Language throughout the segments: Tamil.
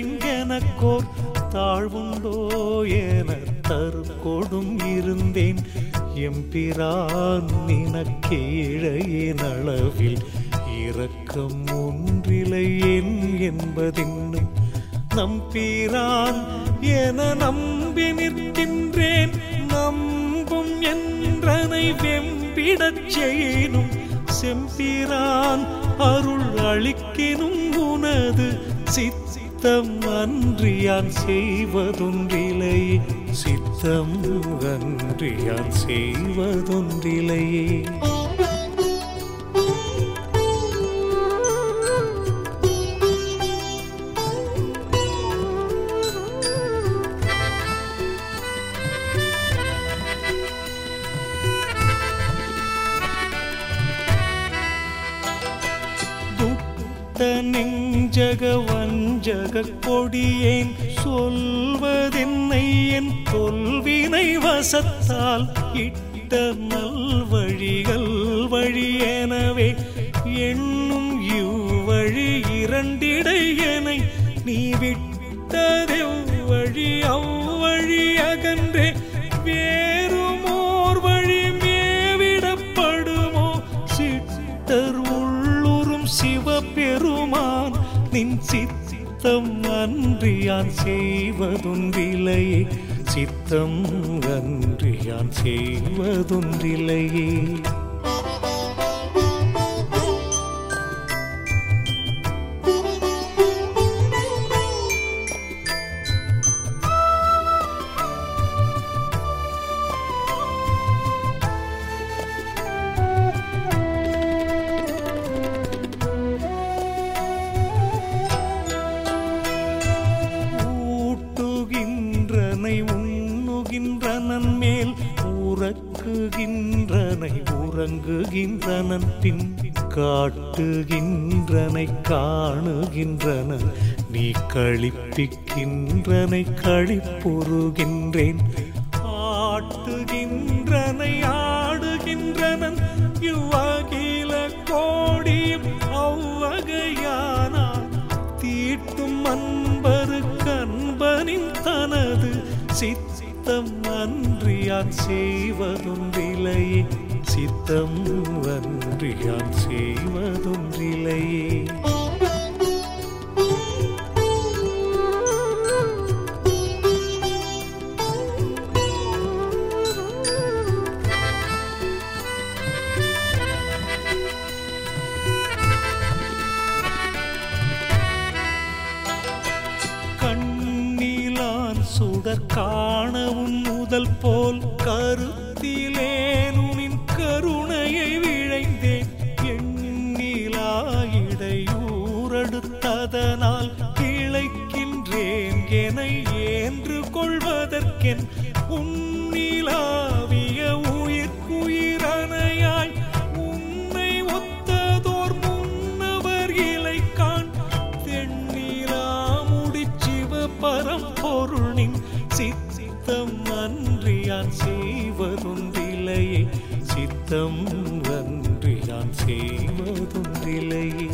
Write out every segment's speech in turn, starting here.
இங்கெனக்கோர் தாழ்வுண்டோ என தருக்கோடும் இருந்தேன். எம்பிரான் நினக்கேழையின் அளவில் இரக்கம் ஒன்றிலை என் என்பதென்னும் நம்பிரான் என நம்பி நிற்கின்றேன். நம்பும் என்றனை வெம்பிடச் செய்யினும் செம்பிரான் அருள் அளிக்கினும் உனது சித்த சித்தம் அன்றியான் செய்வதொன்றிலை. சித்தம் அன்றியான் செய்வதொன்றிலையே துட்ட நெஞ்சக வஞ்சக கொடியேன் சொல்வதென்னை என் தொல்வினை வசத்தால் இட்ட நல்வழிகள் வழியெனவே எண்ணும் இவ்வழி இரண்டிடையனை நீ விட்டதெவ்வழி அவ்வழி அகன்றே. வே நின் சித்தம் அன்றியான் செய்வதொன்றிலையே சித்தம் அன்றியான் செய்வதொன்றிலையே உறங்குகின்றனன் பின் காட்டுகின்றனை காணுகின்றன. நீ கழிப்பிக்கின்றனை கழிப்புறுகின்றேன் ஆட்டுகின்றனை ஆடுகின்றனன். இவ்வகில கோடியும் அவ்வகையானான் தீட்டும் அன்பரு கண்பனின் தனது சித்தம் அன்றியான் செய்வதொன்றிலையே சித்தம் அன்றியான் செய்வதொன்றிலையே அதனால் கிளைக்கின்றேன் என ஏன்று கொள்வதற்கென் உன்னிலாவிய உயிர்க்குயிரணையாய் உன்னை ஒத்ததோர் முன்னவர் இலை காண் தென்னிலா முடிச்சிவ பரம்பொருளின் சித்தம் அன்றியான் செய்வதுந்திலையே சித்தம் அன்றியான் செய்வதுந்திலையே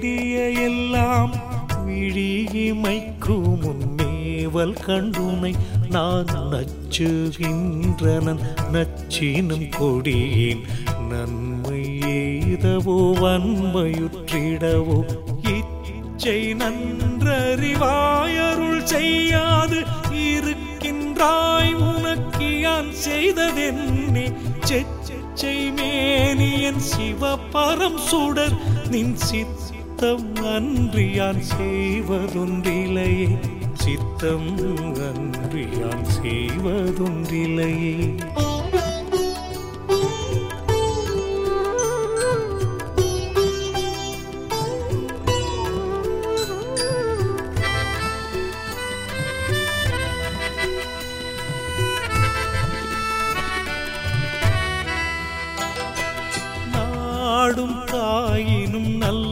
வேண்டிய எல்லாம் விழிமைக்கு முன்னேவல் கண்டுனை. நான் நச்சுகின்றனன் நச்சினும் கொடியேன். நன்மை எய்தவோ வன்மையுற்றிடவோ இச்சை நன்றறிவாயருள் செய்யாது. இருக்கின்றாய் உனக்கியான் செய்ததென்னே. செச்சை மேனியன் சிவபரம் சுடர் நின் சித்த சுத்தம் அன்றியான் செய்வதொன்றிலையே சித்தம் அன்றியான் செய்வதொன்றிலையே நாடும் தாயினும் நல்ல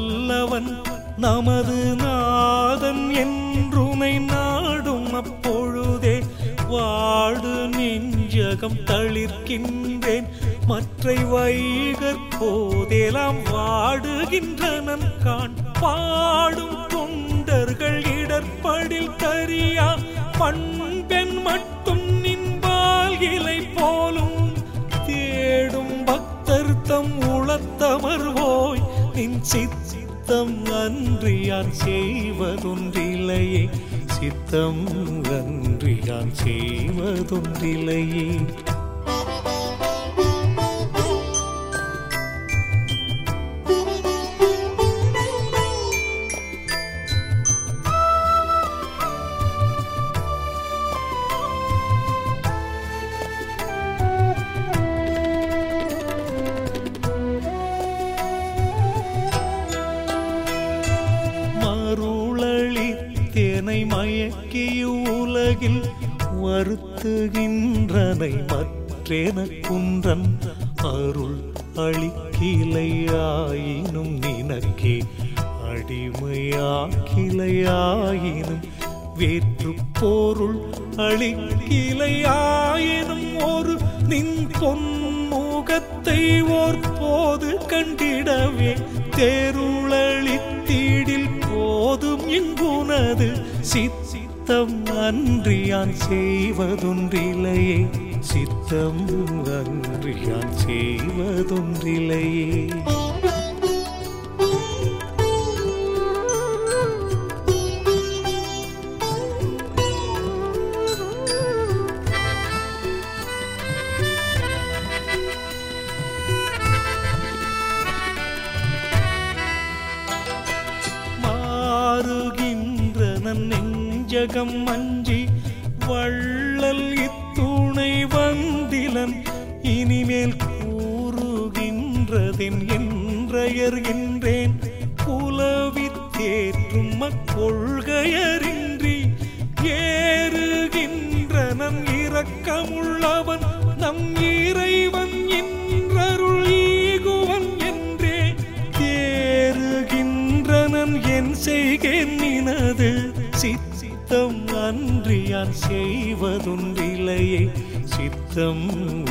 அவன் நமது நாதன் என்றுனை நாடும் அப்பொழுதே வாடு நெஞ்சகம் தளிர்க்கின்றேன். மற்றை வைகற் போதெல்லாம் வாடுகின்றனன் காண். பாடும் தொண்டர்கள் இடர்படில் தரியா பண்பெண் மட்டும் நின்பால் இலை போலும். தேடும் பக்தர் தம் உளத்தமர்வோய். நின் சித்த சித்தம் அன்றியான் செய்வதொன்றில்லையே. சித்தம் அன்றியான் செய்வதொன்றில்லையே. என்னை மயக்கிய உலகில் வருத்துகின்றனை மற்றேன குன்றன் அருள் அழிக்கிளையாயினும் நினக்கே அடிமையாக்கிலையாயினும் வேற்று போருள் அழிக்கிளையாயினும் ஒரு நின் பொன்முகத்தை ஓர் போது கண்டிடவே தேருளளித்தீடில் போதும் இங்குனது சித்தம் அன்றியான் செய்வதொன்றிலையே சித்தம் அன்றியான் செய்வதொன்றிலையே வையகம் மஞ்சி வள்ளல் இத்துணை வந்திலன் இனிமேல் கூறுகின்றதின் என்றயர்கின்றேன் புலவி தேற்றும் மக்கொள்கையரின்றி ஏறுகின்ற நம் இரக்கமுள்ளவன் நம் இறைவன் என்றருள் ஈகுவன் என்றே. தேறுகின்றனன் என் செய்கின்றது சித்தம் அன்றியான் செய்வதுண்டிலையே சித்தம்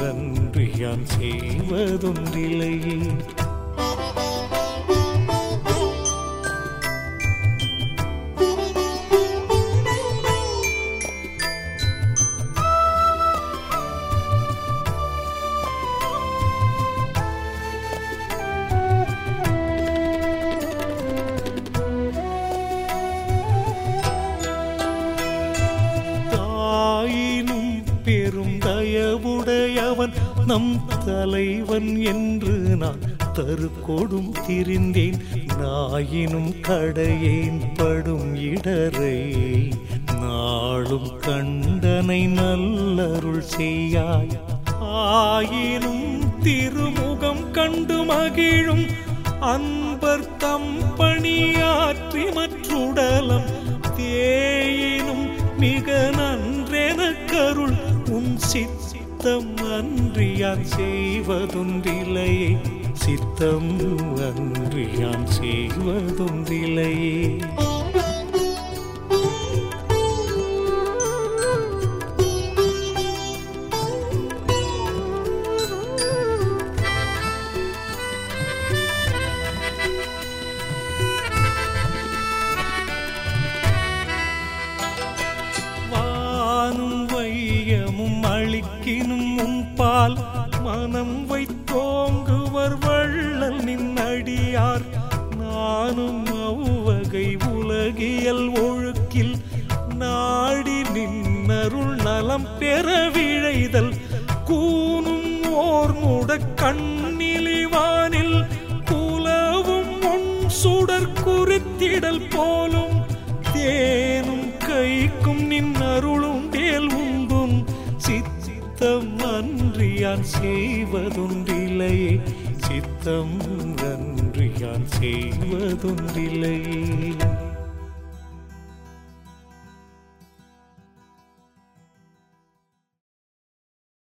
அன்றியான் செய்வதுண்டிலையே நம் தலைவன் என்று நான் தருக்கோடும் திரிந்தேன். நாயினும் கடையேன் படும் இடரை நாளும் கண்டனை நல்லருள் செய்யாய். ஆயினும் திருமுகம் கண்டு மகிழும் அன்பர் தம் பணியாற்றி மற்றுடலம். தேயினும் மிக நன்றென கருள் உன் சித்த சித்தம் அன்றியான் செய்வதொன்றிலையே சித்தம் அன்றியான் செய்வதொன்றிலையே நானும் அவ்வகை உலகியல் ஒழுக்கில் நாடி நின்னருள் நலம் பெற விழைதல் கூனும் ஓர் முட கண்ணிலிவானில் புலவும் உன் சுடர் குறித்திடல் போலும் தேனும் கைக்கும் நின் அருளும் தேல் உண்டும். சித்தம் அன்றியான் செய்வதொன்றில்லையே சித்தம் நன்றி நான் செய்வதொன்றில்லை